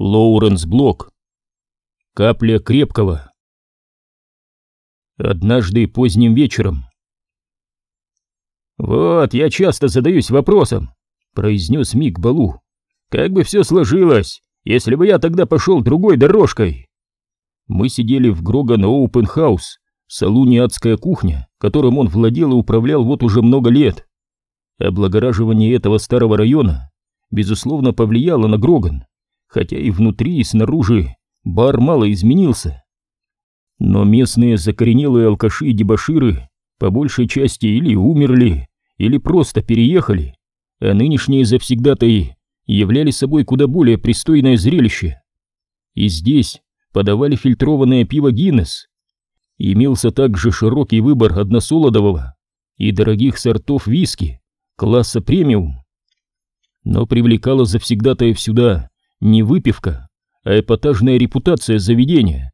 Лоуренс Блок. Капля крепкого. Однажды поздним вечером. «Вот, я часто задаюсь вопросом», — произнес Мик Балу. «Как бы все сложилось, если бы я тогда пошел другой дорожкой?» Мы сидели в Гроган Оупен Хаус, салуне «Адская кухня», которым он владел и управлял вот уже много лет. Облагораживание этого старого района, безусловно, повлияло на Гроган хотя и внутри, и снаружи бар мало изменился. Но местные закоренелые алкаши и дебоширы по большей части или умерли, или просто переехали, а нынешние завсегдатаи являли собой куда более пристойное зрелище. И здесь подавали фильтрованное пиво Гиннес. Имелся также широкий выбор односолодового и дорогих сортов виски класса премиум. Но привлекало завсегдатаев сюда не выпивка, а эпатажная репутация заведения.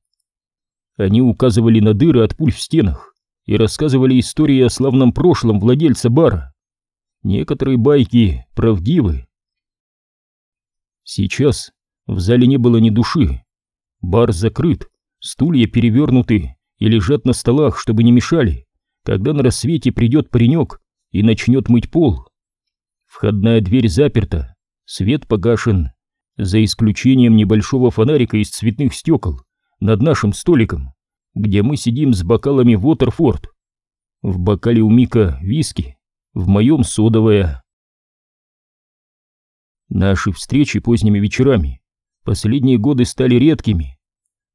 Они указывали на дыры от пуль в стенах и рассказывали истории о славном прошлом владельца бара. Некоторые байки правдивы. Сейчас в зале не было ни души. Бар закрыт, стулья перевернуты и лежат на столах, чтобы не мешали, когда на рассвете придет паренек и начнет мыть пол. Входная дверь заперта, свет погашен, за исключением небольшого фонарика из цветных стекол над нашим столиком, где мы сидим с бокалами Уотерфорд. В бокале у Мика виски, в моем содовая. Наши встречи поздними вечерами последние годы стали редкими.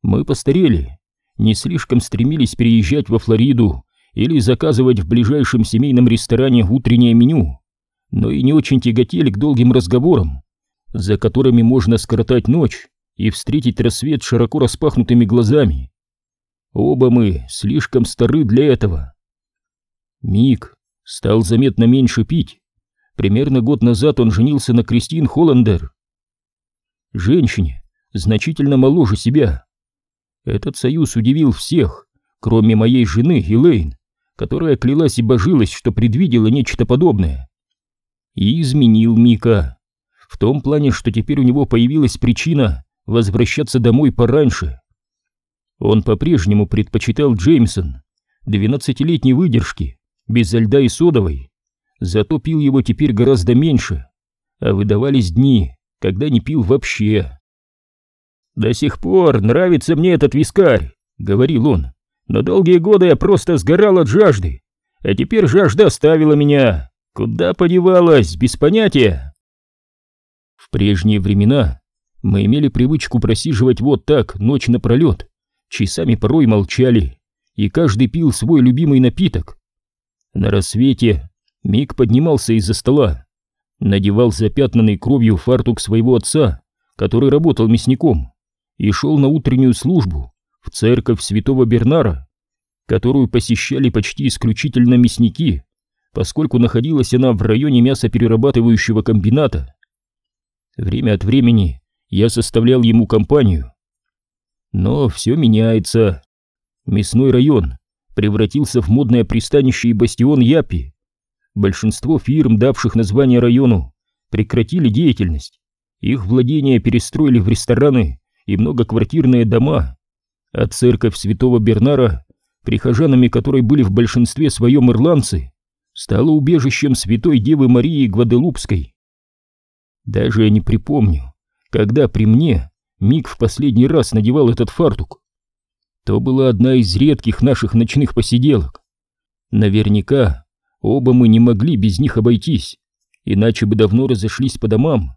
Мы постарели, не слишком стремились переезжать во Флориду или заказывать в ближайшем семейном ресторане утреннее меню, но и не очень тяготели к долгим разговорам за которыми можно скоротать ночь и встретить рассвет широко распахнутыми глазами. Оба мы слишком стары для этого. Мик стал заметно меньше пить. Примерно год назад он женился на Кристин Холландер. Женщине, значительно моложе себя. Этот союз удивил всех, кроме моей жены Элейн, которая клялась и божилась, что предвидела нечто подобное. И изменил Мика в том плане, что теперь у него появилась причина возвращаться домой пораньше. Он по-прежнему предпочитал Джеймсон, двенадцатилетней выдержки, без льда и содовой, зато пил его теперь гораздо меньше, а выдавались дни, когда не пил вообще. «До сих пор нравится мне этот вискарь», — говорил он, «но долгие годы я просто сгорал от жажды, а теперь жажда оставила меня. Куда подевалась, без понятия». В прежние времена мы имели привычку просиживать вот так ночь напролет, часами порой молчали, и каждый пил свой любимый напиток. На рассвете Мик поднимался из-за стола, надевал запятнанный кровью фартук своего отца, который работал мясником, и шел на утреннюю службу в церковь святого Бернара, которую посещали почти исключительно мясники, поскольку находилась она в районе мясоперерабатывающего комбината. Время от времени я составлял ему компанию. Но все меняется. Мясной район превратился в модное пристанище и бастион Япи. Большинство фирм, давших название району, прекратили деятельность. Их владения перестроили в рестораны и многоквартирные дома, а церковь святого Бернара, прихожанами которой были в большинстве своем ирландцы, стала убежищем святой Девы Марии Гваделупской. Даже я не припомню, когда при мне Мик в последний раз надевал этот фартук. То была одна из редких наших ночных посиделок. Наверняка оба мы не могли без них обойтись, иначе бы давно разошлись по домам.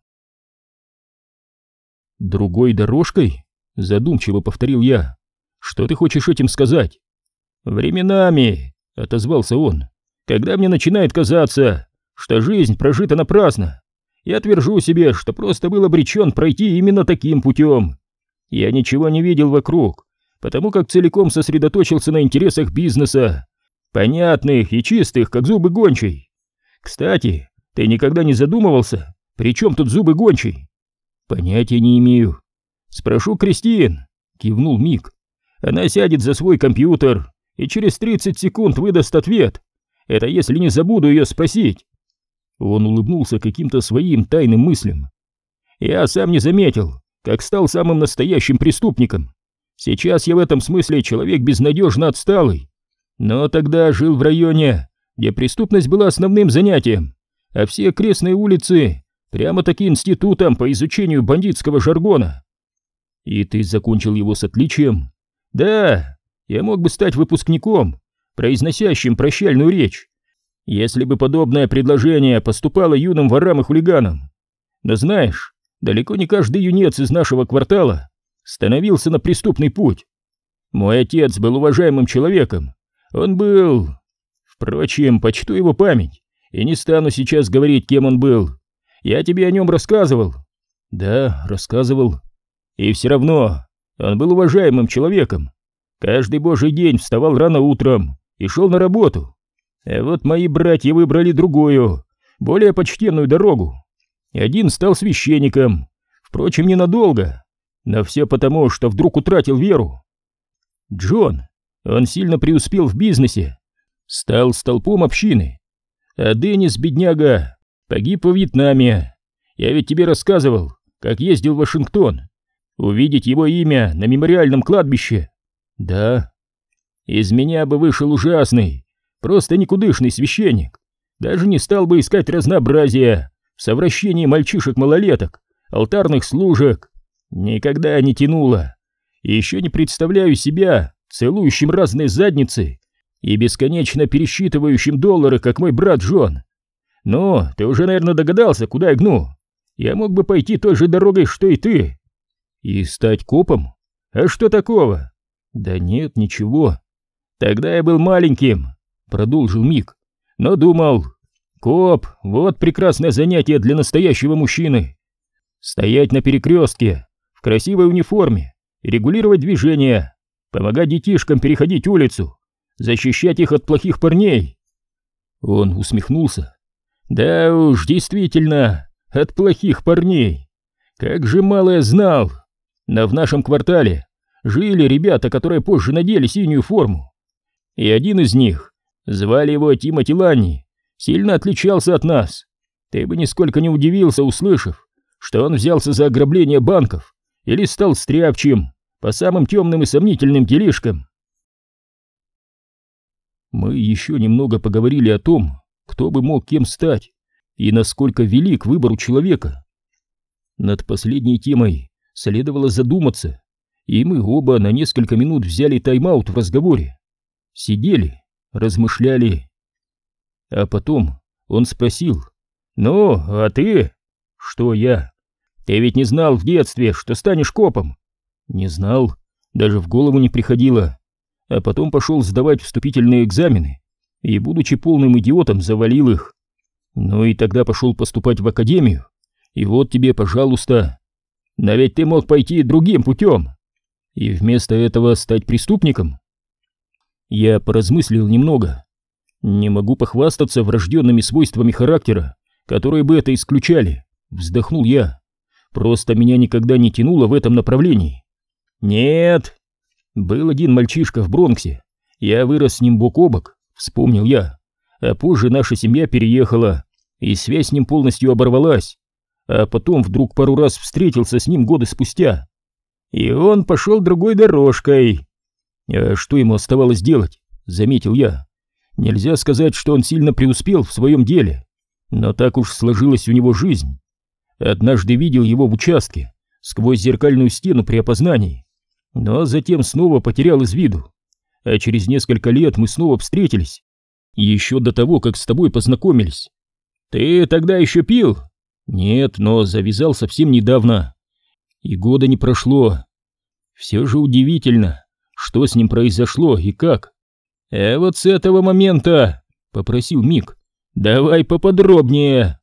«Другой дорожкой?» — задумчиво повторил я. «Что ты хочешь этим сказать?» «Временами», — отозвался он, — «когда мне начинает казаться, что жизнь прожита напрасно, я твержу себе, что просто был обречен пройти именно таким путем. Я ничего не видел вокруг, потому как целиком сосредоточился на интересах бизнеса, понятных и чистых, как зубы гончей. Кстати, ты никогда не задумывался, при чем тут зубы гончей? Понятия не имею. Спрошу Кристин, кивнул Мик. Она сядет за свой компьютер и через 30 секунд выдаст ответ. Это если не забуду ее спросить. Он улыбнулся каким-то своим тайным мыслям. «Я сам не заметил, как стал самым настоящим преступником. Сейчас я в этом смысле человек безнадежно отсталый. Но тогда жил в районе, где преступность была основным занятием, а все окрестные улицы прямо-таки институтом по изучению бандитского жаргона. И ты закончил его с отличием? Да, я мог бы стать выпускником, произносящим прощальную речь, если бы подобное предложение поступало юным ворам и хулиганам. Но знаешь, далеко не каждый юнец из нашего квартала становился на преступный путь. Мой отец был уважаемым человеком. Он был... Впрочем, почту его память, и не стану сейчас говорить, кем он был. Я тебе о нем рассказывал. Да, рассказывал. И все равно, он был уважаемым человеком. Каждый божий день вставал рано утром и шел на работу. А вот мои братья выбрали другую, более почтенную дорогу. Один стал священником, впрочем, ненадолго, но все потому, что вдруг утратил веру. Джон, он сильно преуспел в бизнесе, стал столпом общины, а Деннис, бедняга, погиб во Вьетнаме. Я ведь тебе рассказывал, как ездил в Вашингтон, увидеть его имя на мемориальном кладбище. Да, из меня бы вышел ужасный, просто никудышный священник. Даже не стал бы искать разнообразия в совращении мальчишек-малолеток, алтарных служек. Никогда не тянуло. И еще не представляю себя целующим разные задницы и бесконечно пересчитывающим доллары, как мой брат Джон. Ну, ты уже, наверное, догадался, куда я гну. Я мог бы пойти той же дорогой, что и ты. И стать копом? А что такого? Да нет, ничего. Тогда я был маленьким, продолжил Мик, но думал, коп, вот прекрасное занятие для настоящего мужчины. Стоять на перекрестке, в красивой униформе, регулировать движение, помогать детишкам переходить улицу, защищать их от плохих парней. Он усмехнулся. Да уж, действительно, от плохих парней. Как же мало я знал. Но в нашем квартале жили ребята, которые позже надели синюю форму. И один из них, звали его Тимоти Ланни, сильно отличался от нас. Ты бы нисколько не удивился, услышав, что он взялся за ограбление банков или стал стряпчим по самым темным и сомнительным делишкам. Мы еще немного поговорили о том, кто бы мог кем стать и насколько велик выбор у человека. Над последней темой следовало задуматься, и мы оба на несколько минут взяли тайм-аут в разговоре. Сидели, размышляли. А потом он спросил, «Ну, а ты?» «Что я?» «Ты ведь не знал в детстве, что станешь копом?» «Не знал, даже в голову не приходило. А потом пошел сдавать вступительные экзамены, и, будучи полным идиотом, завалил их. Ну и тогда пошел поступать в академию, и вот тебе, пожалуйста. Но ведь ты мог пойти другим путем, и вместо этого стать преступником. Я поразмыслил немного. Не могу похвастаться врожденными свойствами характера, которые бы это исключали, вздохнул я. Просто меня никогда не тянуло в этом направлении. Нет. Был один мальчишка в Бронксе. Я вырос с ним бок о бок, вспомнил я. А позже наша семья переехала, и связь с ним полностью оборвалась. А потом вдруг пару раз встретился с ним годы спустя. И он пошел другой дорожкой. А что ему оставалось делать, заметил я. Нельзя сказать, что он сильно преуспел в своем деле, но так уж сложилась у него жизнь. Однажды видел его в участке, сквозь зеркальную стену при опознании, но затем снова потерял из виду. А через несколько лет мы снова встретились, еще до того, как с тобой познакомились. Ты тогда еще пил? Нет, но завязал совсем недавно. И года не прошло. Все же удивительно, что с ним произошло и как. А вот с этого момента, попросил Мик, давай поподробнее.